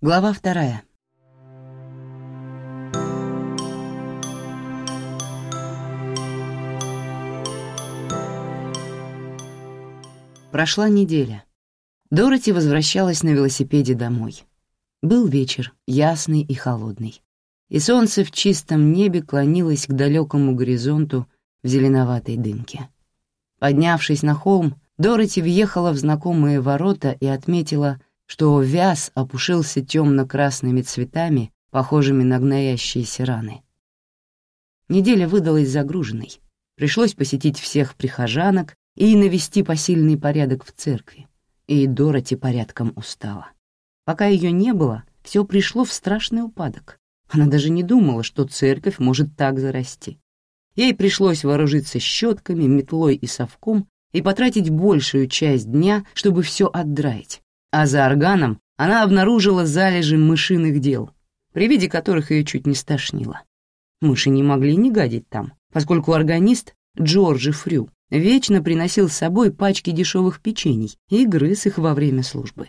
Глава вторая. Прошла неделя. Дороти возвращалась на велосипеде домой. Был вечер, ясный и холодный, и солнце в чистом небе клонилось к далекому горизонту в зеленоватой дымке. Поднявшись на холм, Дороти въехала в знакомые ворота и отметила, что вяз опушился темно-красными цветами, похожими на гноящиеся раны. Неделя выдалась загруженной. Пришлось посетить всех прихожанок и навести посильный порядок в церкви. И Дороти порядком устала. Пока ее не было, все пришло в страшный упадок. Она даже не думала, что церковь может так зарасти. Ей пришлось вооружиться щетками, метлой и совком и потратить большую часть дня, чтобы все отдраить, а за органом она обнаружила залежи мышиных дел, при виде которых ее чуть не стошнило. Мыши не могли не гадить там, поскольку органист Джорджи Фрю вечно приносил с собой пачки дешевых печений и грыз их во время службы.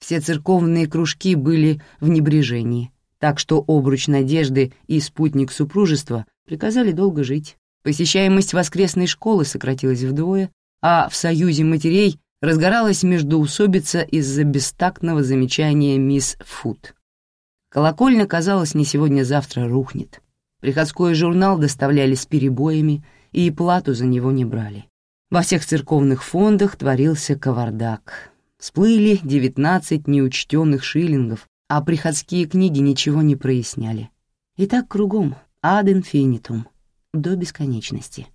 Все церковные кружки были в небрежении, так что обруч надежды и спутник супружества приказали долго жить. Посещаемость воскресной школы сократилась вдвое, а в союзе матерей разгоралась междоусобица из-за бестактного замечания мисс Фуд. Колокольня, казалось, не сегодня-завтра рухнет. Приходской журнал доставляли с перебоями, и плату за него не брали. Во всех церковных фондах творился кавардак. Всплыли девятнадцать неучтенных шиллингов, а приходские книги ничего не проясняли. И так кругом, ад инфинитум, до бесконечности.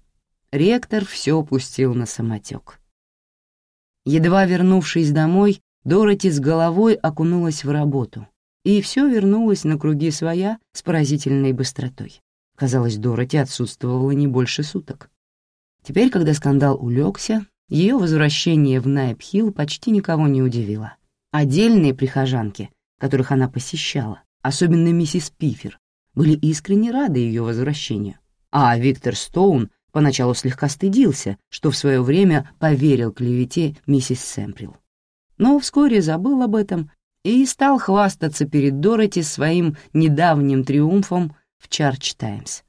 Ректор все пустил на самотек. Едва вернувшись домой, Дороти с головой окунулась в работу, и все вернулось на круги своя с поразительной быстротой. Казалось, Дороти отсутствовала не больше суток. Теперь, когда скандал улегся, ее возвращение в Найпхилл почти никого не удивило. Отдельные прихожанки, которых она посещала, особенно миссис Пифер, были искренне рады ее возвращению, а Виктор Стоун Поначалу слегка стыдился, что в свое время поверил клевете миссис Сэмприл. Но вскоре забыл об этом и стал хвастаться перед Дороти своим недавним триумфом в «Чарч Таймс».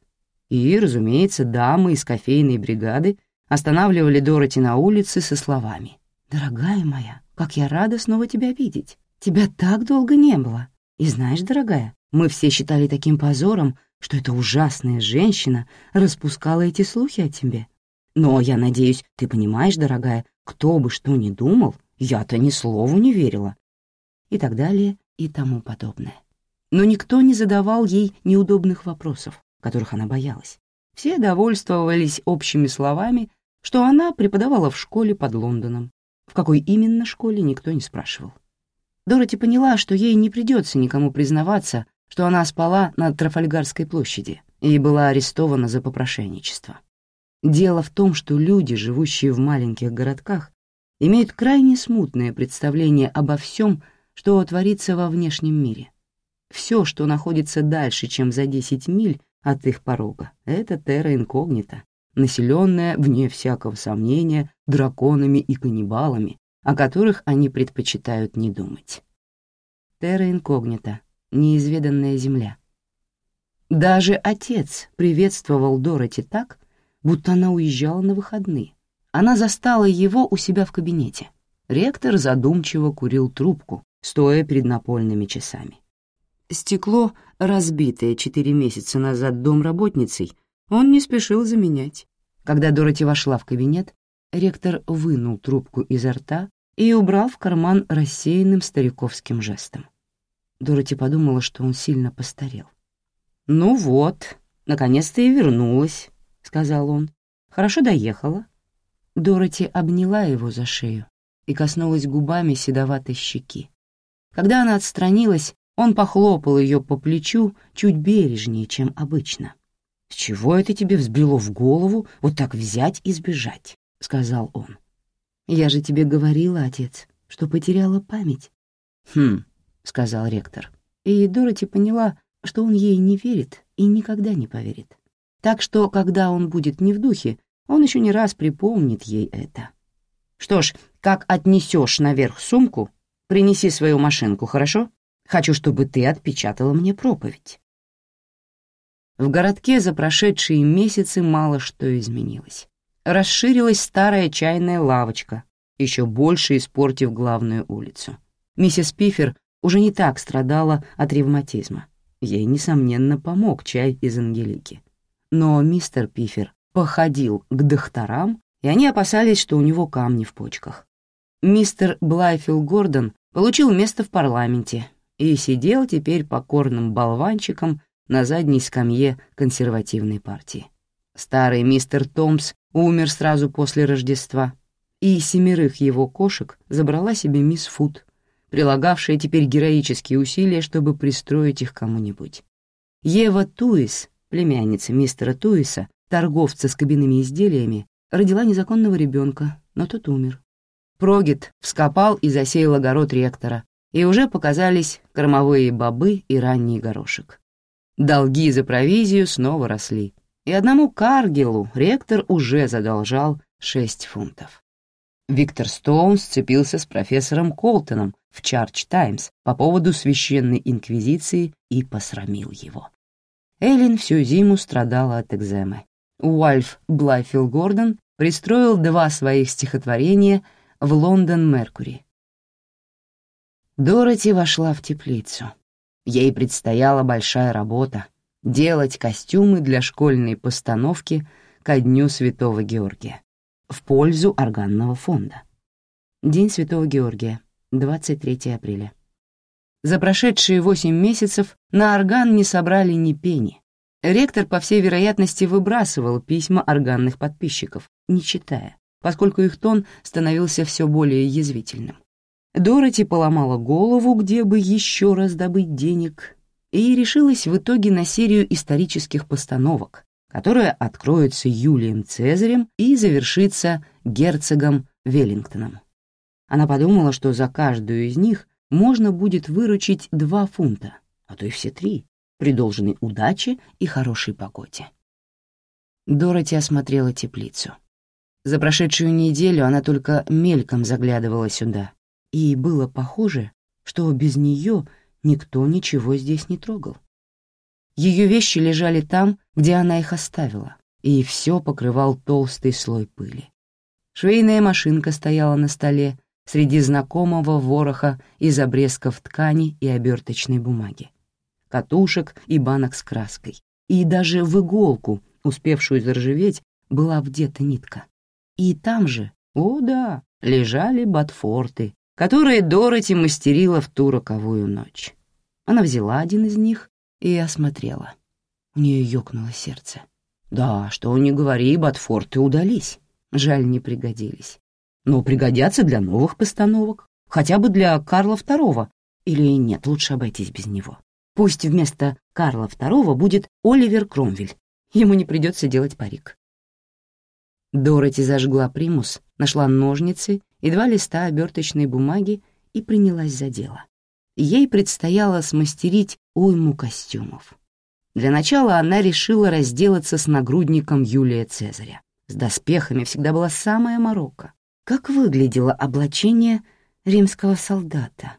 И, разумеется, дамы из кофейной бригады останавливали Дороти на улице со словами. «Дорогая моя, как я рада снова тебя видеть. Тебя так долго не было. И знаешь, дорогая, мы все считали таким позором, что эта ужасная женщина распускала эти слухи о тебе. Но, я надеюсь, ты понимаешь, дорогая, кто бы что ни думал, я-то ни слову не верила. И так далее, и тому подобное. Но никто не задавал ей неудобных вопросов, которых она боялась. Все довольствовались общими словами, что она преподавала в школе под Лондоном. В какой именно школе никто не спрашивал. Дороти поняла, что ей не придется никому признаваться, что она спала на Трафальгарской площади и была арестована за попрошайничество. Дело в том, что люди, живущие в маленьких городках, имеют крайне смутное представление обо всем, что творится во внешнем мире. Все, что находится дальше, чем за 10 миль от их порога, это терра инкогнита, населенная, вне всякого сомнения, драконами и каннибалами, о которых они предпочитают не думать. Терра инкогнита неизведанная земля. Даже отец приветствовал Дороти так, будто она уезжала на выходные. Она застала его у себя в кабинете. Ректор задумчиво курил трубку, стоя перед напольными часами. Стекло, разбитое четыре месяца назад домработницей, он не спешил заменять. Когда Дороти вошла в кабинет, ректор вынул трубку изо рта и убрал в карман рассеянным стариковским жестом. Дороти подумала, что он сильно постарел. «Ну вот, наконец-то и вернулась», — сказал он. «Хорошо доехала». Дороти обняла его за шею и коснулась губами седоватой щеки. Когда она отстранилась, он похлопал ее по плечу чуть бережнее, чем обычно. «С чего это тебе взбрело в голову вот так взять и сбежать?» — сказал он. «Я же тебе говорила, отец, что потеряла память». «Хм, — сказал ректор. И Дороти поняла, что он ей не верит и никогда не поверит. Так что, когда он будет не в духе, он еще не раз припомнит ей это. «Что ж, как отнесешь наверх сумку, принеси свою машинку, хорошо? Хочу, чтобы ты отпечатала мне проповедь». В городке за прошедшие месяцы мало что изменилось. Расширилась старая чайная лавочка, еще больше испортив главную улицу. Миссис Пифер уже не так страдала от ревматизма. Ей, несомненно, помог чай из Ангелики. Но мистер Пифер походил к докторам, и они опасались, что у него камни в почках. Мистер Блайфилл Гордон получил место в парламенте и сидел теперь покорным болванчиком на задней скамье консервативной партии. Старый мистер Томс умер сразу после Рождества, и семерых его кошек забрала себе мисс Фуд, прилагавшая теперь героические усилия, чтобы пристроить их кому-нибудь. Ева Туис, племянница мистера Туиса, торговца с кабинными изделиями, родила незаконного ребенка, но тот умер. Прогет вскопал и засеял огород ректора, и уже показались кормовые бобы и ранний горошек. Долги за провизию снова росли, и одному Каргелу ректор уже задолжал 6 фунтов. Виктор Стоун сцепился с профессором Колтоном в Чардж Таймс по поводу священной инквизиции и посрамил его. Эллен всю зиму страдала от экземы. Уальф Блайфилл Гордон пристроил два своих стихотворения в Лондон Меркури. Дороти вошла в теплицу. Ей предстояла большая работа — делать костюмы для школьной постановки ко Дню Святого Георгия в пользу органного фонда. День Святого Георгия, 23 апреля. За прошедшие восемь месяцев на орган не собрали ни пени. Ректор, по всей вероятности, выбрасывал письма органных подписчиков, не читая, поскольку их тон становился все более язвительным. Дороти поломала голову, где бы еще раз добыть денег, и решилась в итоге на серию исторических постановок, которая откроется Юлием Цезарем и завершится герцогом Веллингтоном. Она подумала, что за каждую из них можно будет выручить два фунта, а то и все три, при должной удаче и хорошей погоде. Дороти осмотрела теплицу. За прошедшую неделю она только мельком заглядывала сюда, и было похоже, что без нее никто ничего здесь не трогал. Ее вещи лежали там, где она их оставила, и все покрывал толстый слой пыли. Швейная машинка стояла на столе среди знакомого вороха из обрезков ткани и оберточной бумаги, катушек и банок с краской, и даже в иголку, успевшую заржаветь, была вдета нитка. И там же, о да, лежали ботфорты, которые Дороти мастерила в ту роковую ночь. Она взяла один из них и осмотрела. У нее ёкнуло сердце. Да, что не говори, ботфорты удались. Жаль, не пригодились. Но пригодятся для новых постановок, хотя бы для Карла II. Или нет, лучше обойтись без него. Пусть вместо Карла II будет Оливер Кромвель. Ему не придется делать парик. Дороти зажгла примус, нашла ножницы и два листа оберточной бумаги и принялась за дело. Ей предстояло смастерить уйму костюмов. Для начала она решила разделаться с нагрудником Юлия Цезаря. С доспехами всегда была самая морока. Как выглядело облачение римского солдата?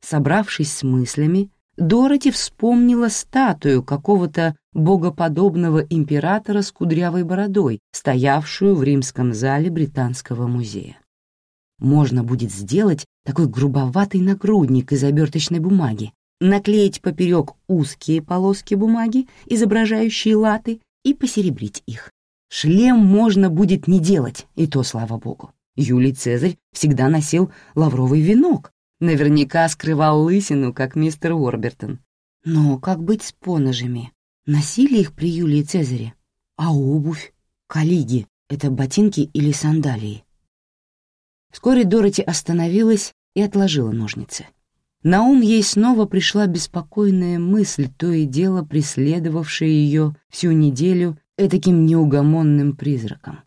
Собравшись с мыслями, Дороти вспомнила статую какого-то богоподобного императора с кудрявой бородой, стоявшую в римском зале Британского музея. Можно будет сделать такой грубоватый нагрудник из оберточной бумаги, наклеить поперек узкие полоски бумаги, изображающие латы, и посеребрить их. Шлем можно будет не делать, и то слава богу. Юлий Цезарь всегда носил лавровый венок, Наверняка скрывал лысину, как мистер Уорбертон. Но как быть с поножами? Носили их при Юлии Цезаре? А обувь? Калиги — это ботинки или сандалии? Вскоре Дороти остановилась и отложила ножницы. На ум ей снова пришла беспокойная мысль, то и дело преследовавшая ее всю неделю этаким неугомонным призраком.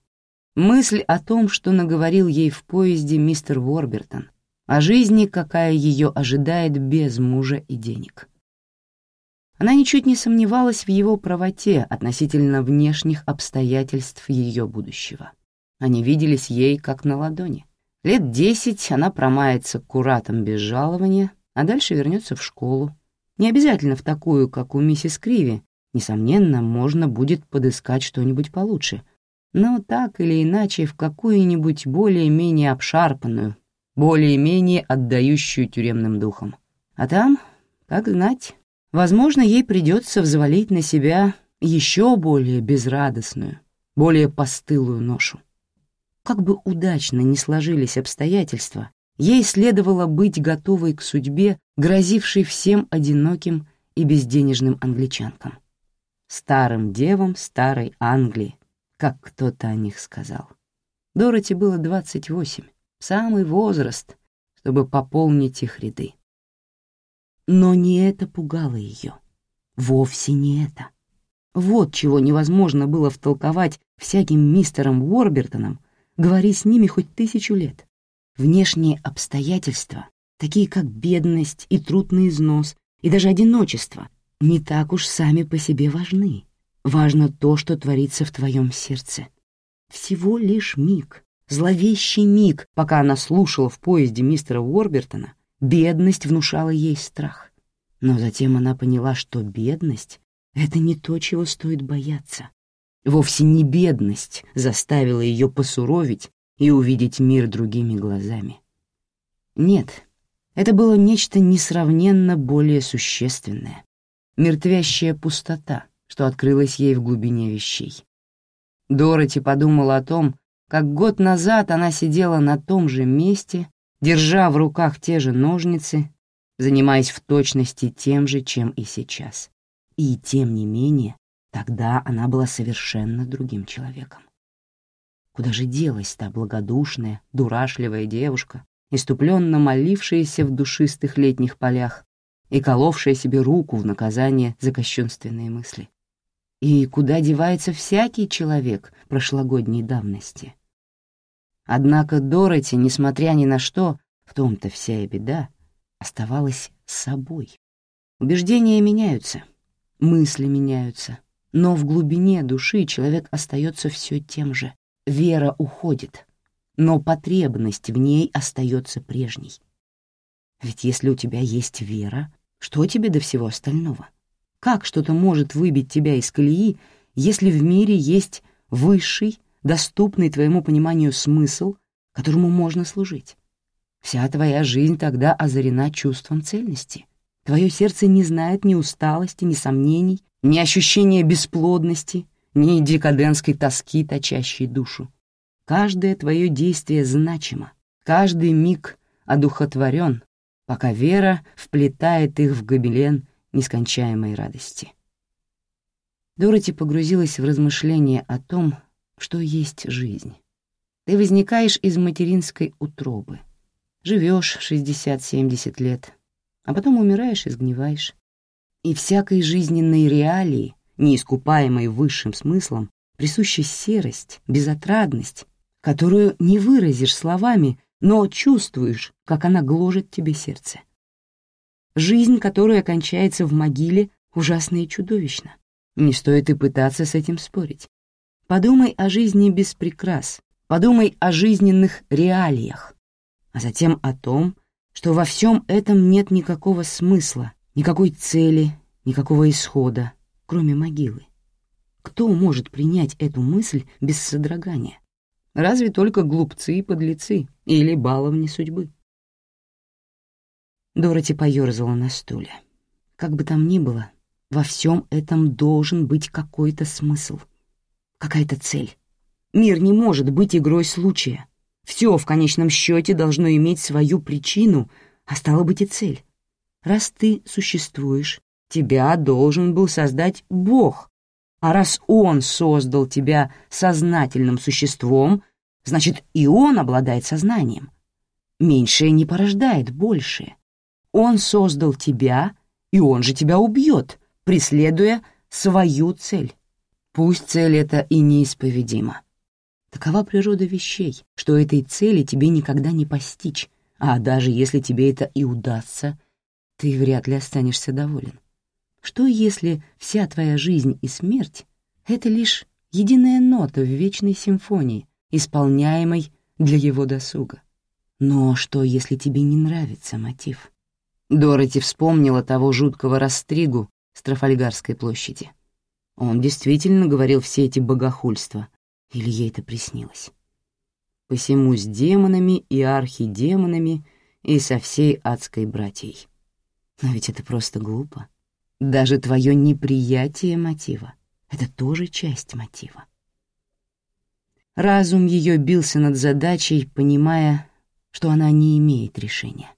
Мысль о том, что наговорил ей в поезде мистер Уорбертон — о жизни, какая ее ожидает без мужа и денег. Она ничуть не сомневалась в его правоте относительно внешних обстоятельств ее будущего. Они виделись ей как на ладони. Лет десять она промается куратом без жалования, а дальше вернется в школу. Не обязательно в такую, как у миссис Криви. Несомненно, можно будет подыскать что-нибудь получше. Но так или иначе в какую-нибудь более-менее обшарпанную, более-менее отдающую тюремным духом. А там, как знать, возможно, ей придется взвалить на себя еще более безрадостную, более постылую ношу. Как бы удачно ни сложились обстоятельства, ей следовало быть готовой к судьбе, грозившей всем одиноким и безденежным англичанкам. Старым девам старой Англии, как кто-то о них сказал. Дороти было 28, самый возраст, чтобы пополнить их ряды. Но не это пугало ее. Вовсе не это. Вот чего невозможно было втолковать всяким мистерам Уорбертоном, говори с ними хоть тысячу лет. Внешние обстоятельства, такие как бедность и трудный износ, и даже одиночество, не так уж сами по себе важны. Важно то, что творится в твоем сердце. Всего лишь миг, зловещий миг, пока она слушала в поезде мистера Уорбертона, бедность внушала ей страх. Но затем она поняла, что бедность — это не то, чего стоит бояться. Вовсе не бедность заставила ее посуровить и увидеть мир другими глазами. Нет, это было нечто несравненно более существенное. Мертвящая пустота, что открылась ей в глубине вещей. Дороти подумала о том, как год назад она сидела на том же месте, держа в руках те же ножницы, занимаясь в точности тем же, чем и сейчас. И тем не менее, тогда она была совершенно другим человеком. Куда же делась та благодушная, дурашливая девушка, иступленно молившаяся в душистых летних полях и коловшая себе руку в наказание за кощунственные мысли? И куда девается всякий человек прошлогодней давности? Однако Дороти, несмотря ни на что, в том-то вся и беда, оставалась собой. Убеждения меняются, мысли меняются, но в глубине души человек остается все тем же. Вера уходит, но потребность в ней остается прежней. Ведь если у тебя есть вера, что тебе до всего остального? Как что-то может выбить тебя из колеи, если в мире есть высший, доступный твоему пониманию смысл, которому можно служить? Вся твоя жизнь тогда озарена чувством цельности. Твое сердце не знает ни усталости, ни сомнений, ни ощущения бесплодности, ни декаденской тоски, точащей душу. Каждое твое действие значимо, каждый миг одухотворен, пока вера вплетает их в гобелен нескончаемой радости. Дороти погрузилась в размышления о том, что есть жизнь. Ты возникаешь из материнской утробы, живешь 60-70 лет, а потом умираешь и сгниваешь. И всякой жизненной реалии, неискупаемой высшим смыслом, присуща серость, безотрадность, которую не выразишь словами, но чувствуешь, как она гложет тебе сердце. Жизнь, которая кончается в могиле, ужасна и чудовищна. Не стоит и пытаться с этим спорить. Подумай о жизни без прикрас, подумай о жизненных реалиях, а затем о том, что во всем этом нет никакого смысла, никакой цели, никакого исхода, кроме могилы. Кто может принять эту мысль без содрогания? Разве только глупцы и подлецы или баловни судьбы. Дороти поёрзала на стуле. Как бы там ни было, во всем этом должен быть какой-то смысл, какая-то цель. Мир не может быть игрой случая. Все в конечном счете должно иметь свою причину, а стало быть и цель. Раз ты существуешь, тебя должен был создать Бог. А раз Он создал тебя сознательным существом, значит, и Он обладает сознанием. Меньшее не порождает большее. Он создал тебя, и он же тебя убьет, преследуя свою цель. Пусть цель эта и неисповедима. Такова природа вещей, что этой цели тебе никогда не постичь, а даже если тебе это и удастся, ты вряд ли останешься доволен. Что если вся твоя жизнь и смерть — это лишь единая нота в вечной симфонии, исполняемой для его досуга? Но что, если тебе не нравится мотив? Дороти вспомнила того жуткого растригу с Трафальгарской площади. Он действительно говорил все эти богохульства, или ей это приснилось. Посему с демонами и архидемонами и со всей адской братьей. Но ведь это просто глупо. Даже твое неприятие мотива — это тоже часть мотива. Разум ее бился над задачей, понимая, что она не имеет решения.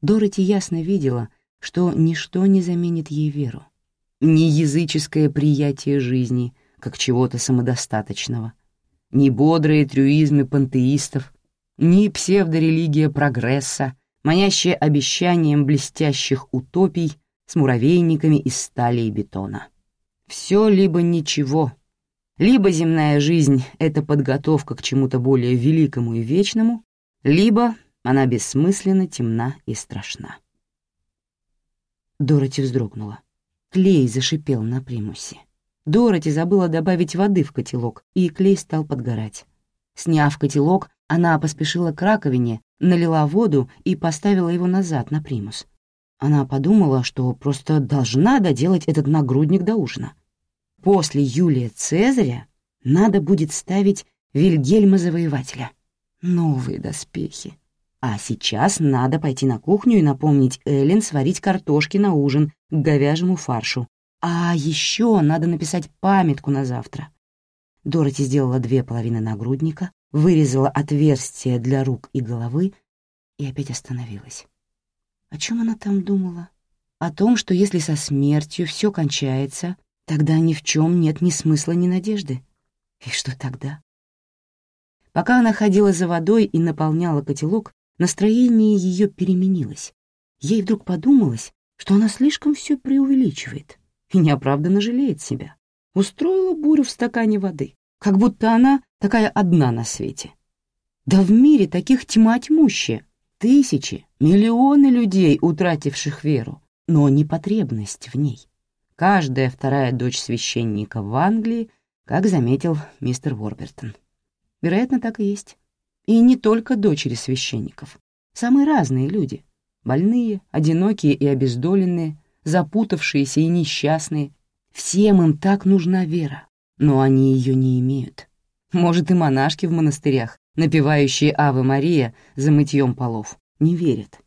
Дороти ясно видела, что ничто не заменит ей веру ни языческое приятие жизни, как чего-то самодостаточного, ни бодрые трюизмы пантеистов, ни псевдорелигия прогресса, манящая обещанием блестящих утопий с муравейниками из стали и бетона. Все либо ничего, либо земная жизнь — это подготовка к чему-то более великому и вечному, либо она бессмысленно темна и страшна. Дороти вздрогнула. Клей зашипел на примусе. Дороти забыла добавить воды в котелок, и клей стал подгорать. Сняв котелок, она поспешила к раковине, налила воду и поставила его назад на примус. Она подумала, что просто должна доделать этот нагрудник до ужина. После Юлия Цезаря надо будет ставить Вильгельма Завоевателя. Новые доспехи. А сейчас надо пойти на кухню и напомнить Эллен сварить картошки на ужин к говяжьему фаршу. А еще надо написать памятку на завтра. Дороти сделала две половины нагрудника, вырезала отверстие для рук и головы и опять остановилась. О чем она там думала? О том, что если со смертью все кончается, тогда ни в чем нет ни смысла, ни надежды. И что тогда? Пока она ходила за водой и наполняла котелок, Настроение ее переменилось. Ей вдруг подумалось, что она слишком все преувеличивает и неоправданно жалеет себя. Устроила бурю в стакане воды, как будто она такая одна на свете. Да в мире таких тьма тьмущая. Тысячи, миллионы людей, утративших веру, но не потребность в ней. Каждая вторая дочь священника в Англии, как заметил мистер Ворбертон. Вероятно, так и есть. И не только дочери священников. Самые разные люди. Больные, одинокие и обездоленные, запутавшиеся и несчастные. Всем им так нужна вера, но они ее не имеют. Может, и монашки в монастырях, напевающие «Аве Мария» за мытьем полов, не верят.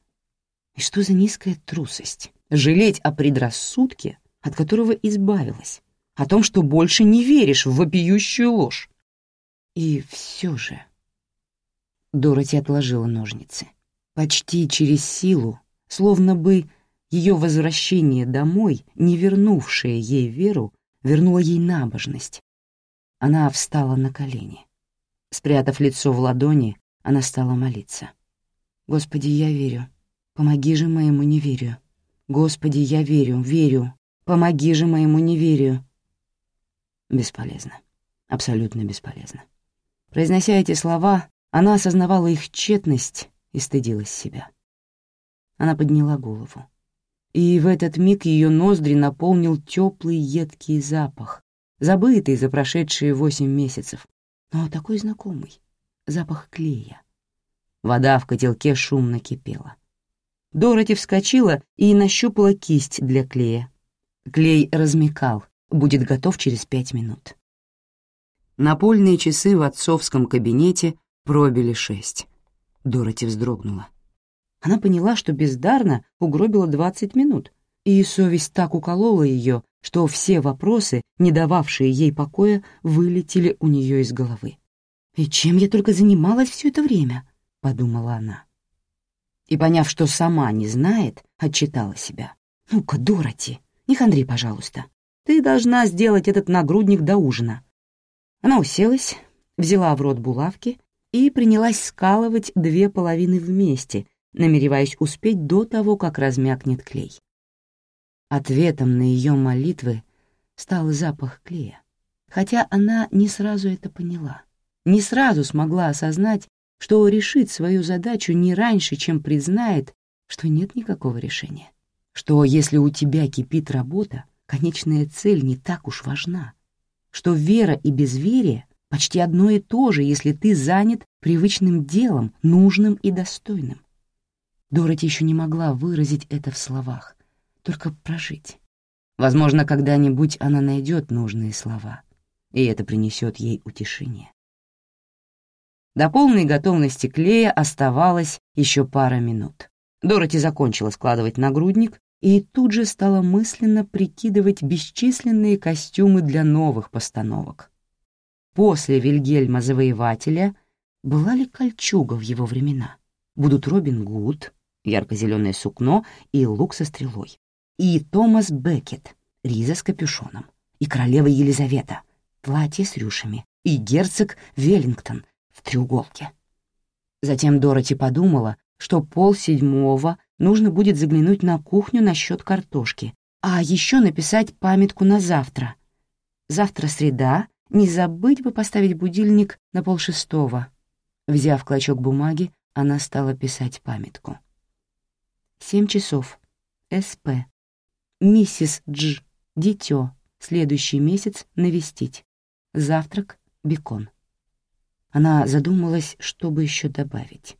И что за низкая трусость? Жалеть о предрассудке, от которого избавилась, о том, что больше не веришь в вопиющую ложь. И все же... Дороти отложила ножницы. Почти через силу, словно бы ее возвращение домой, не вернувшее ей веру, вернуло ей набожность. Она встала на колени. Спрятав лицо в ладони, она стала молиться. «Господи, я верю. Помоги же моему неверию. Господи, я верю, верю. Помоги же моему неверию». Бесполезно. Абсолютно бесполезно. Произнося эти слова, она осознавала их тщетность и стыдилась себя. Она подняла голову. И в этот миг ее ноздри наполнил теплый едкий запах, забытый за прошедшие восемь месяцев, но такой знакомый — запах клея. Вода в котелке шумно кипела. Дороти вскочила и нащупала кисть для клея. Клей размекал, будет готов через пять минут. Напольные часы в отцовском кабинете Пробили шесть. Дороти вздрогнула. Она поняла, что бездарно угробила двадцать минут, и совесть так уколола ее, что все вопросы, не дававшие ей покоя, вылетели у нее из головы. «И чем я только занималась все это время?» — подумала она. И, поняв, что сама не знает, отчитала себя. «Ну-ка, Дороти, не хандри, пожалуйста. Ты должна сделать этот нагрудник до ужина». Она уселась, взяла в рот булавки и принялась скалывать две половины вместе, намереваясь успеть до того, как размякнет клей. Ответом на ее молитвы стал запах клея, хотя она не сразу это поняла, не сразу смогла осознать, что решит свою задачу не раньше, чем признает, что нет никакого решения, что если у тебя кипит работа, конечная цель не так уж важна, что вера и безверие почти одно и то же, если ты занят привычным делом, нужным и достойным. Дороти еще не могла выразить это в словах, только прожить. Возможно, когда-нибудь она найдет нужные слова, и это принесет ей утешение. До полной готовности клея оставалось еще пара минут. Дороти закончила складывать нагрудник и тут же стала мысленно прикидывать бесчисленные костюмы для новых постановок. После Вильгельма Завоевателя была ли кольчуга в его времена? Будут Робин Гуд, ярко-зеленое сукно и лук со стрелой, и Томас Беккет, риза с капюшоном, и королева Елизавета, платье с рюшами, и герцог Веллингтон — в треуголке. Затем Дороти подумала, что пол седьмого нужно будет заглянуть на кухню насчет картошки, а еще написать памятку на завтра. Завтра среда, не забыть бы поставить будильник на полшестого. Взяв клочок бумаги, она стала писать памятку. Семь часов. СП. Миссис Дж. Дитё. Следующий месяц навестить. Завтрак. Бекон. Она задумалась, чтобы еще добавить.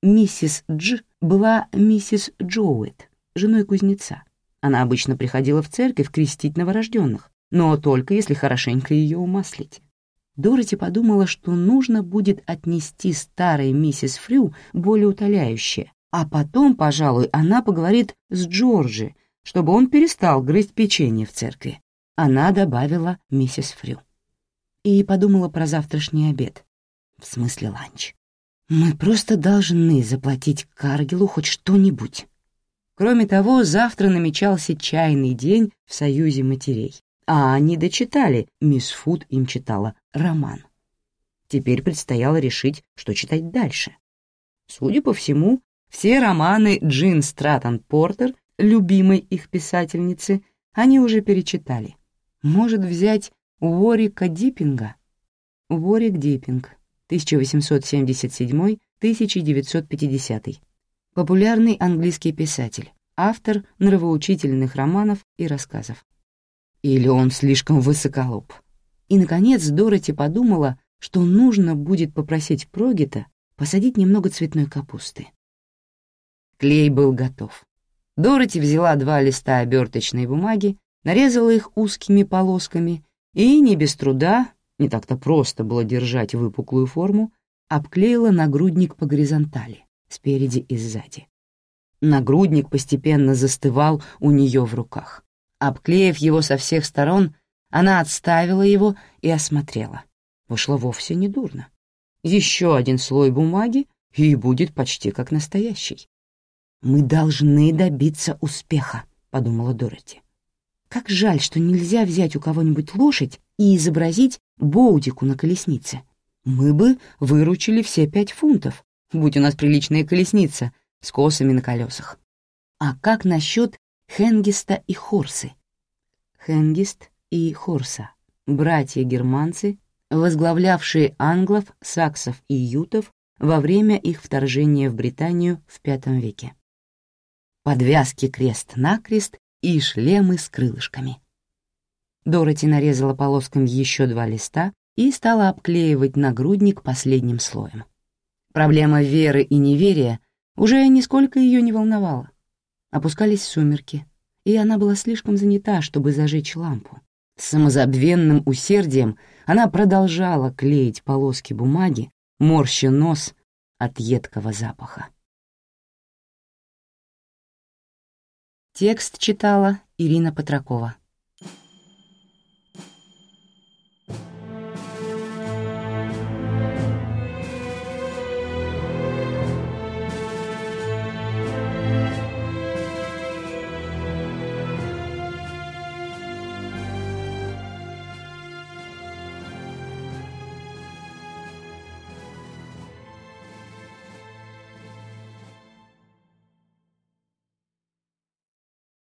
Миссис Дж была миссис Джоуэт, женой кузнеца. Она обычно приходила в церковь крестить новорожденных, но только если хорошенько ее умаслить. Дороти подумала, что нужно будет отнести старой миссис Фрю более утоляющее, а потом, пожалуй, она поговорит с Джорджи, чтобы он перестал грызть печенье в церкви. Она добавила миссис Фрю. И подумала про завтрашний обед в смысле ланч. Мы просто должны заплатить Каргилу хоть что-нибудь. Кроме того, завтра намечался чайный день в Союзе матерей, а они дочитали, мисс Фуд им читала, роман. Теперь предстояло решить, что читать дальше. Судя по всему, все романы Джин Стратон Портер, любимой их писательницы, они уже перечитали. Может взять Уорика Диппинга? Уорик Диппинг 1877-1950. Популярный английский писатель, автор нравоучительных романов и рассказов. Или он слишком высоколоб. И, наконец, Дороти подумала, что нужно будет попросить Прогита посадить немного цветной капусты. Клей был готов. Дороти взяла два листа оберточной бумаги, нарезала их узкими полосками и, не без труда, не так-то просто было держать выпуклую форму, обклеила нагрудник по горизонтали, спереди и сзади. Нагрудник постепенно застывал у нее в руках. Обклеив его со всех сторон, она отставила его и осмотрела. Вышло вовсе не дурно. Еще один слой бумаги, и будет почти как настоящий. «Мы должны добиться успеха», — подумала Дороти. «Как жаль, что нельзя взять у кого-нибудь лошадь и изобразить Боудику на колеснице. Мы бы выручили все пять фунтов, будь у нас приличная колесница с косами на колесах. А как насчет Хенгиста и Хорсы? Хенгист и Хорса — братья-германцы, возглавлявшие англов, саксов и ютов во время их вторжения в Британию в V веке. Подвязки крест-накрест и шлемы с крылышками. Дороти нарезала полосками еще два листа и стала обклеивать нагрудник последним слоем. Проблема веры и неверия уже нисколько ее не волновала. Опускались сумерки, и она была слишком занята, чтобы зажечь лампу. С самозабвенным усердием она продолжала клеить полоски бумаги, морща нос от едкого запаха. Текст читала Ирина Патракова.